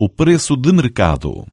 o preço de mercado.